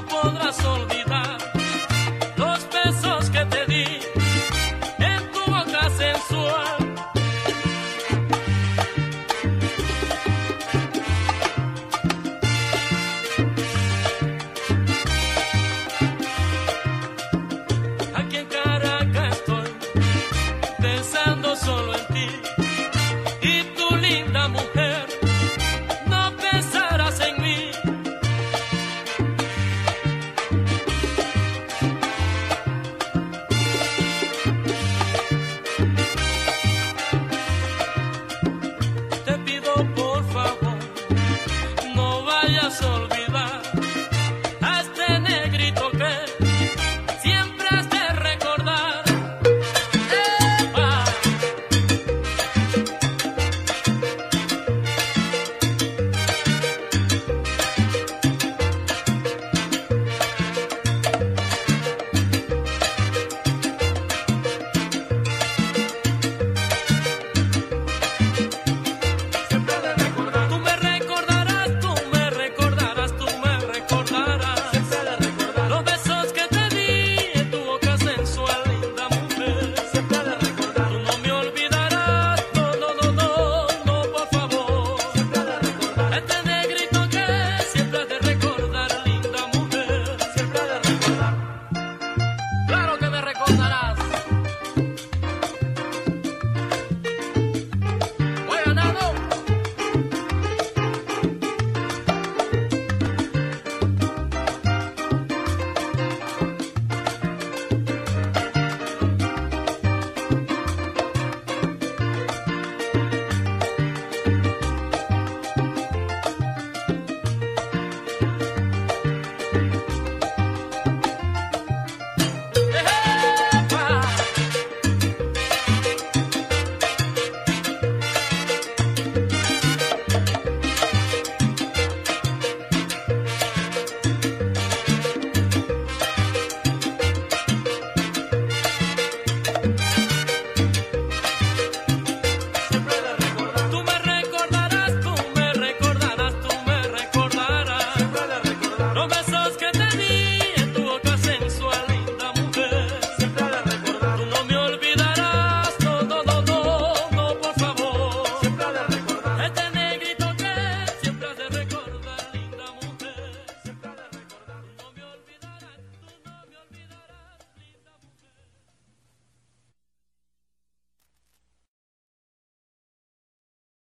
no podrás olvidar. baby.